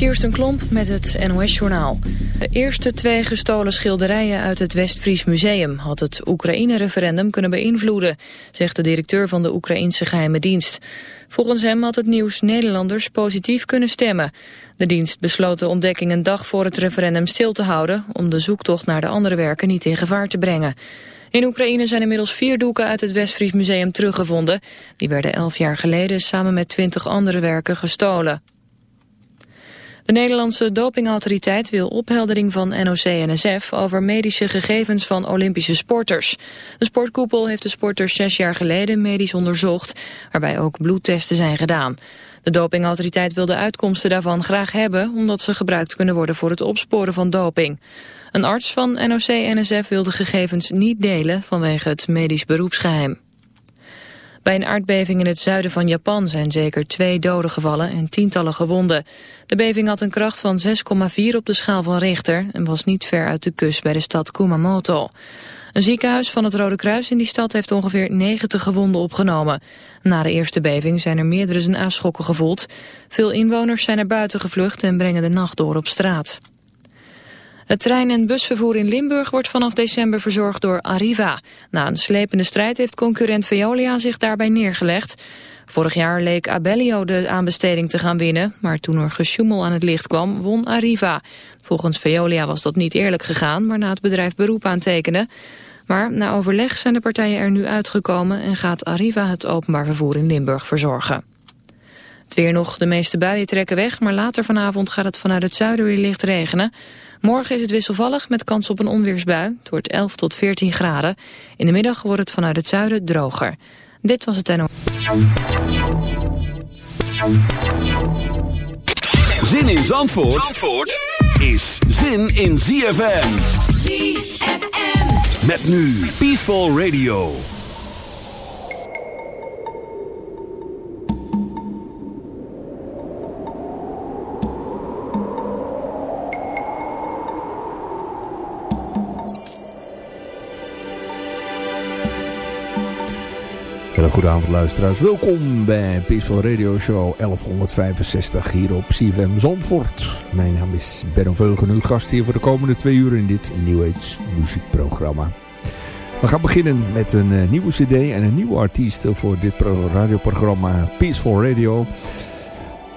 Kirsten Klomp met het NOS-journaal. De eerste twee gestolen schilderijen uit het Westfries Museum... had het Oekraïne-referendum kunnen beïnvloeden... zegt de directeur van de Oekraïnse geheime dienst. Volgens hem had het nieuws Nederlanders positief kunnen stemmen. De dienst besloot de ontdekking een dag voor het referendum stil te houden... om de zoektocht naar de andere werken niet in gevaar te brengen. In Oekraïne zijn inmiddels vier doeken uit het Westfries Museum teruggevonden. Die werden elf jaar geleden samen met twintig andere werken gestolen. De Nederlandse dopingautoriteit wil opheldering van NOC-NSF over medische gegevens van Olympische sporters. De sportkoepel heeft de sporters zes jaar geleden medisch onderzocht, waarbij ook bloedtesten zijn gedaan. De dopingautoriteit wil de uitkomsten daarvan graag hebben, omdat ze gebruikt kunnen worden voor het opsporen van doping. Een arts van NOC-NSF wil de gegevens niet delen vanwege het medisch beroepsgeheim. Bij een aardbeving in het zuiden van Japan zijn zeker twee doden gevallen en tientallen gewonden. De beving had een kracht van 6,4 op de schaal van Richter en was niet ver uit de kust bij de stad Kumamoto. Een ziekenhuis van het Rode Kruis in die stad heeft ongeveer 90 gewonden opgenomen. Na de eerste beving zijn er meerdere zijn schokken gevoeld. Veel inwoners zijn naar buiten gevlucht en brengen de nacht door op straat. Het trein- en busvervoer in Limburg wordt vanaf december verzorgd door Arriva. Na een slepende strijd heeft concurrent Veolia zich daarbij neergelegd. Vorig jaar leek Abellio de aanbesteding te gaan winnen, maar toen er gesjoemel aan het licht kwam, won Arriva. Volgens Veolia was dat niet eerlijk gegaan, waarna het bedrijf beroep aantekende. Maar na overleg zijn de partijen er nu uitgekomen en gaat Arriva het openbaar vervoer in Limburg verzorgen. Het weer nog, de meeste buien trekken weg, maar later vanavond gaat het vanuit het zuiden weer licht regenen. Morgen is het wisselvallig met kans op een onweersbui. Het wordt 11 tot 14 graden. In de middag wordt het vanuit het zuiden droger. Dit was het NO. Zin in Zandvoort, Zandvoort is zin in ZFM. ZFM. Met nu Peaceful Radio. Hele goede avond luisteraars. Welkom bij Peaceful Radio Show 1165 hier op CFM Zandvoort. Mijn naam is Benno Veugen, uw gast hier voor de komende twee uur in dit New Age muziekprogramma. We gaan beginnen met een uh, nieuwe cd en een nieuwe artiest voor dit radioprogramma Peaceful Radio.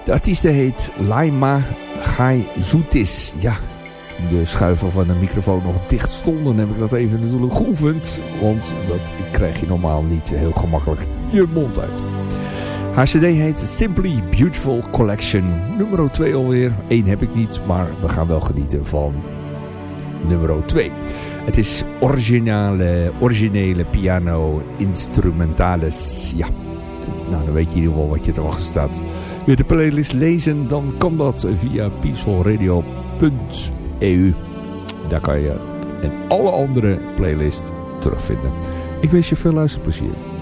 De artieste heet Laima Gai Zoutis. Ja, de schuiven van de microfoon nog dicht stonden, heb ik dat even natuurlijk geoefend. Want dat krijg je normaal niet heel gemakkelijk je mond uit. Haar cd heet Simply Beautiful Collection. Nummer 2 alweer. Eén heb ik niet, maar we gaan wel genieten van nummer 2. Het is originale, originele piano instrumentales. Ja, nou dan weet je in ieder geval wat je te wachten staat. Wil je de playlist lezen, dan kan dat via peacefulradio.nl EU. Daar kan je en alle andere playlists terugvinden. Ik wens je veel luisterplezier.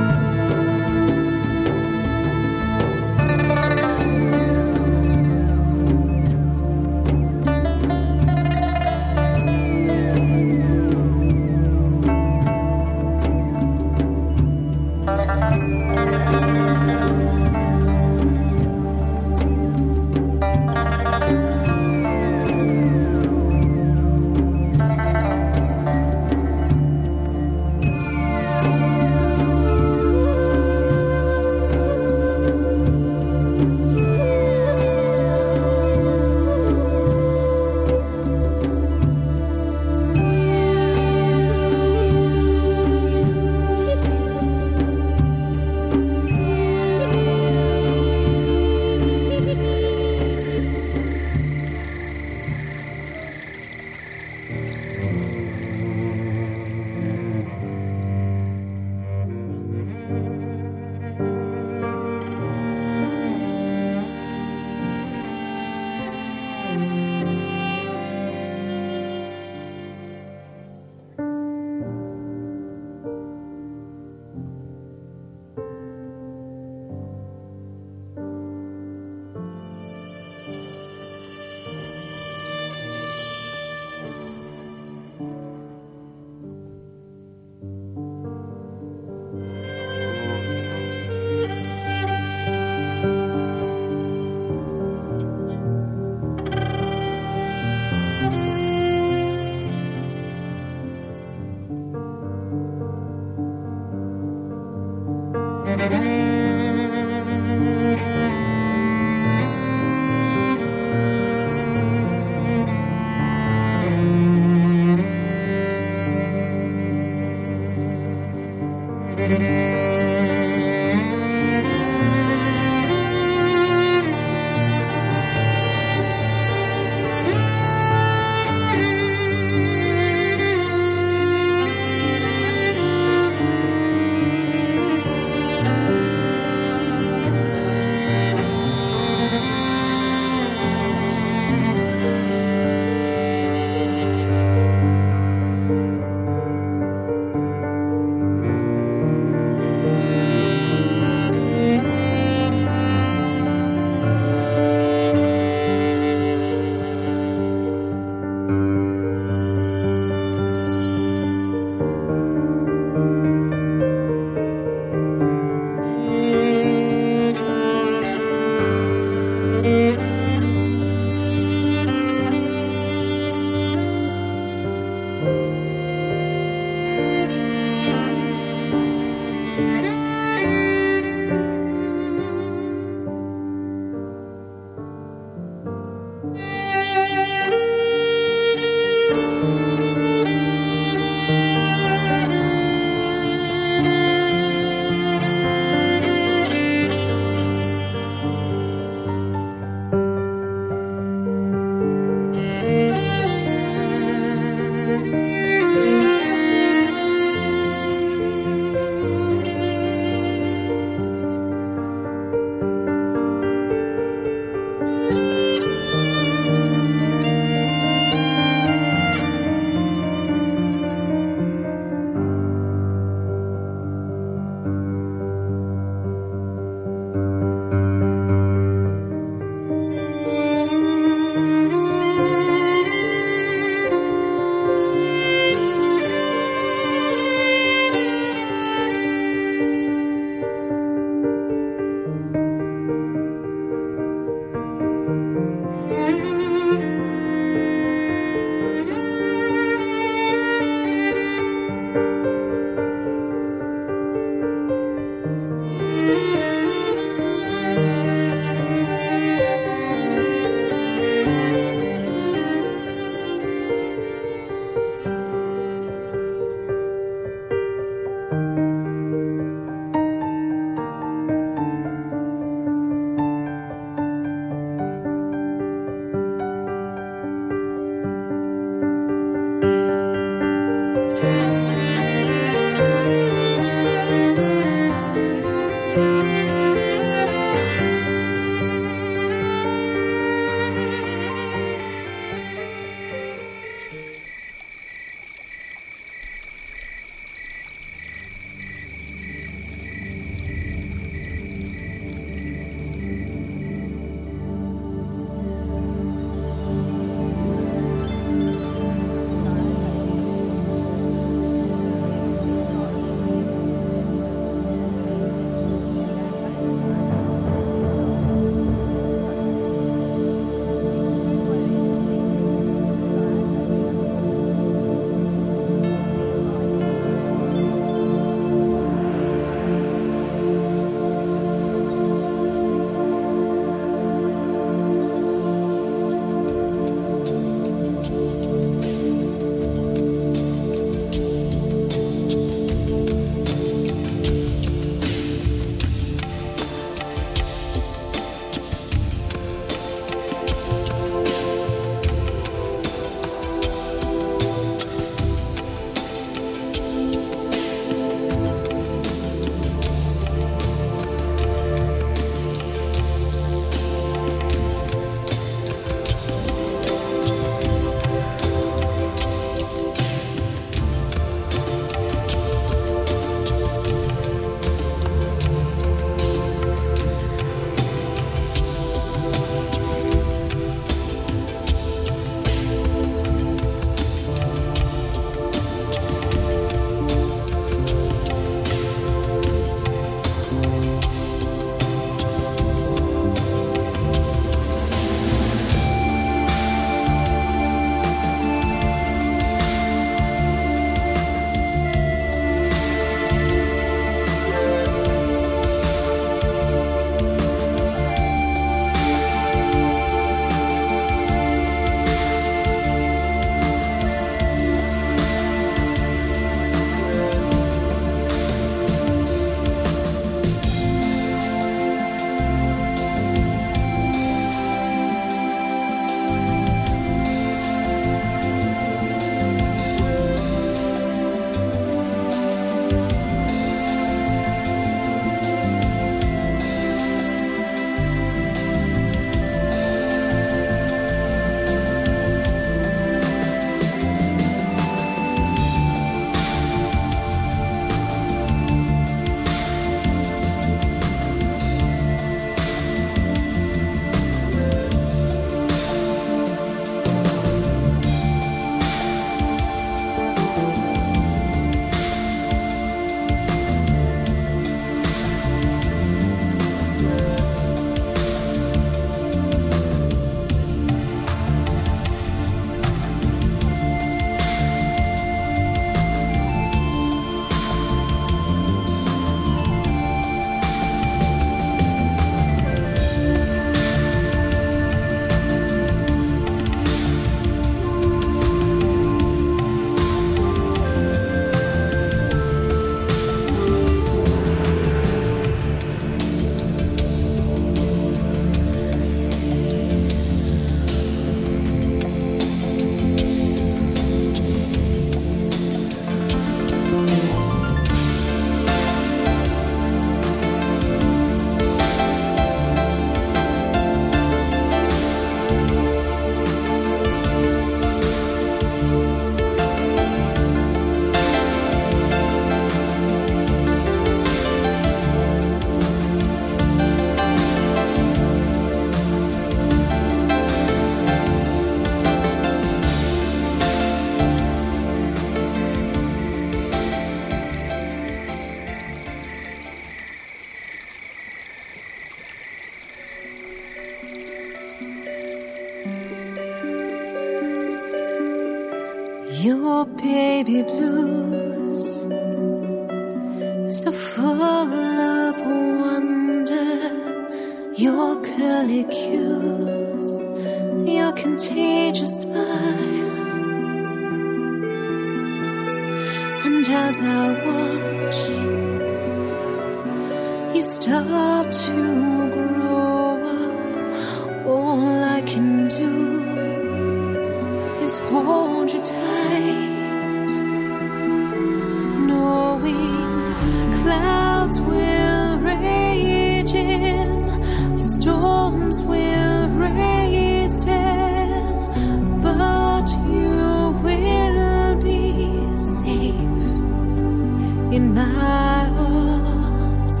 In my arms.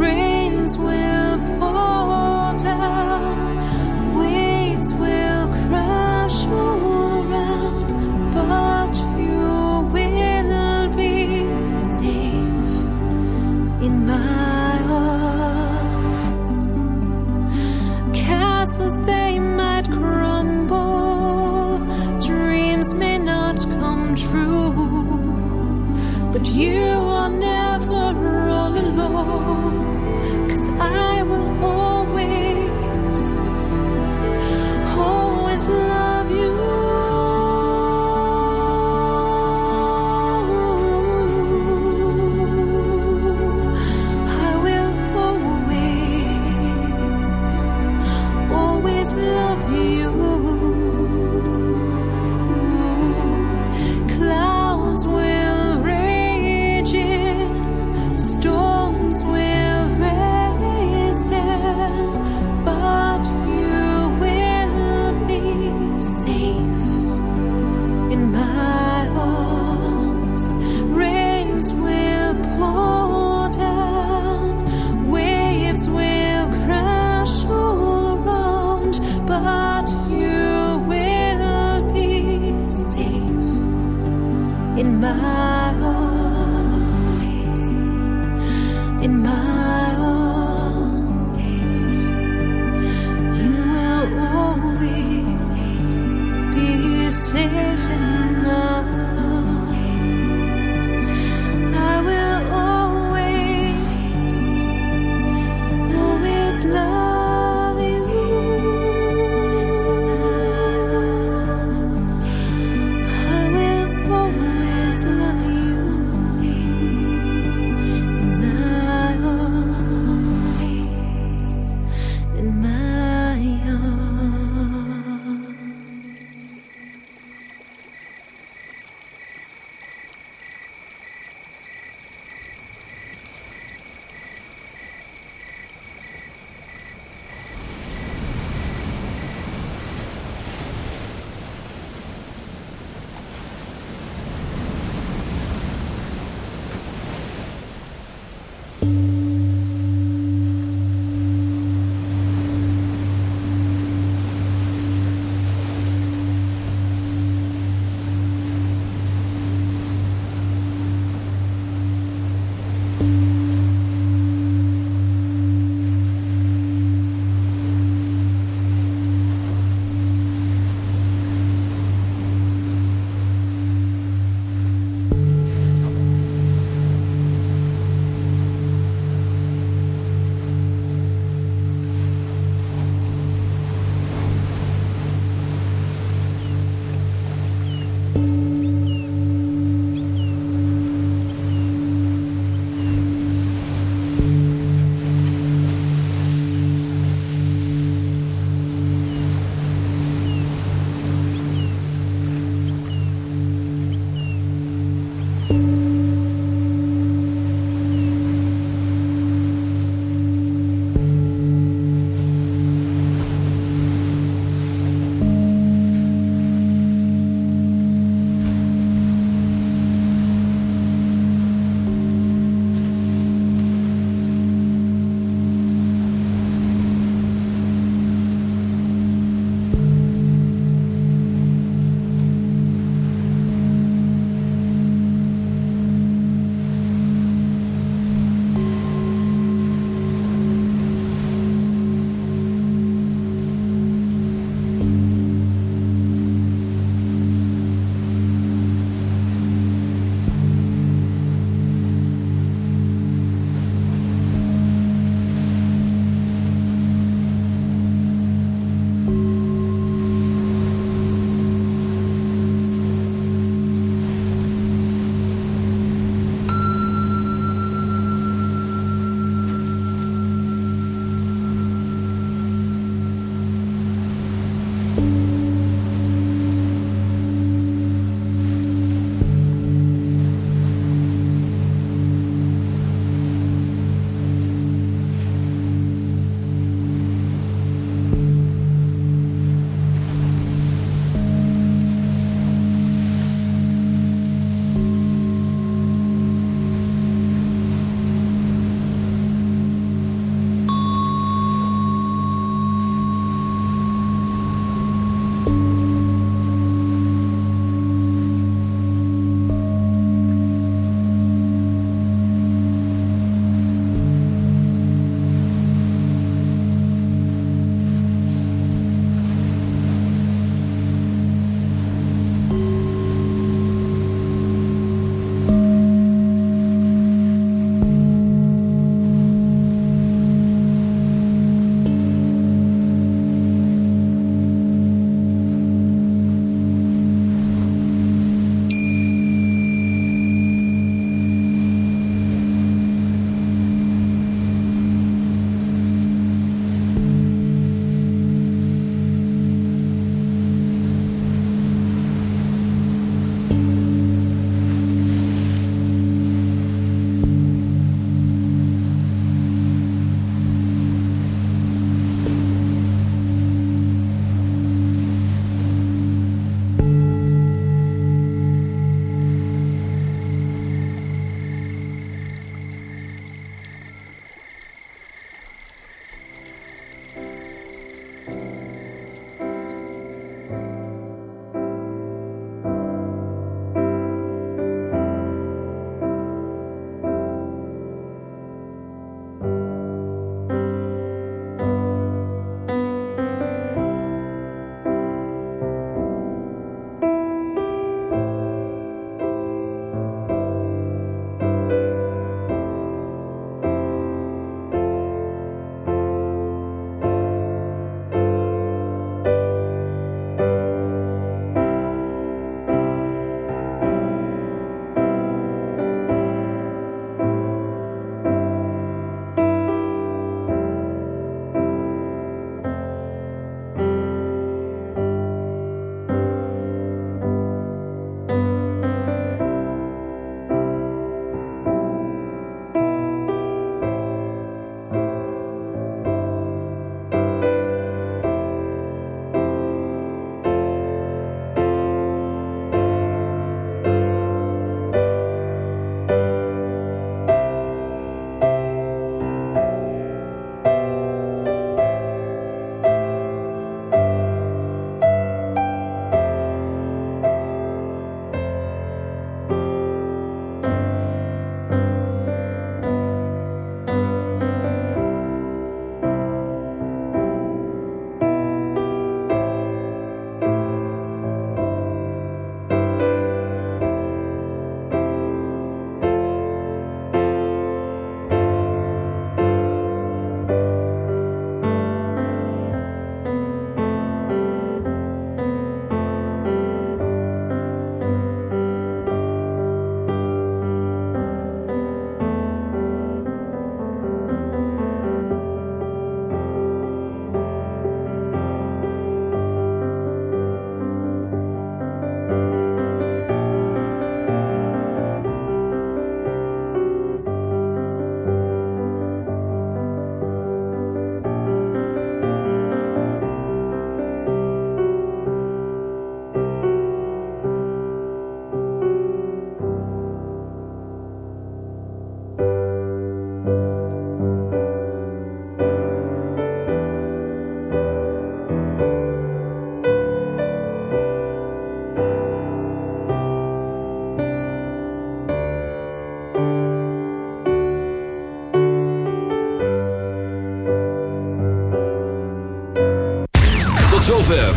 Rains will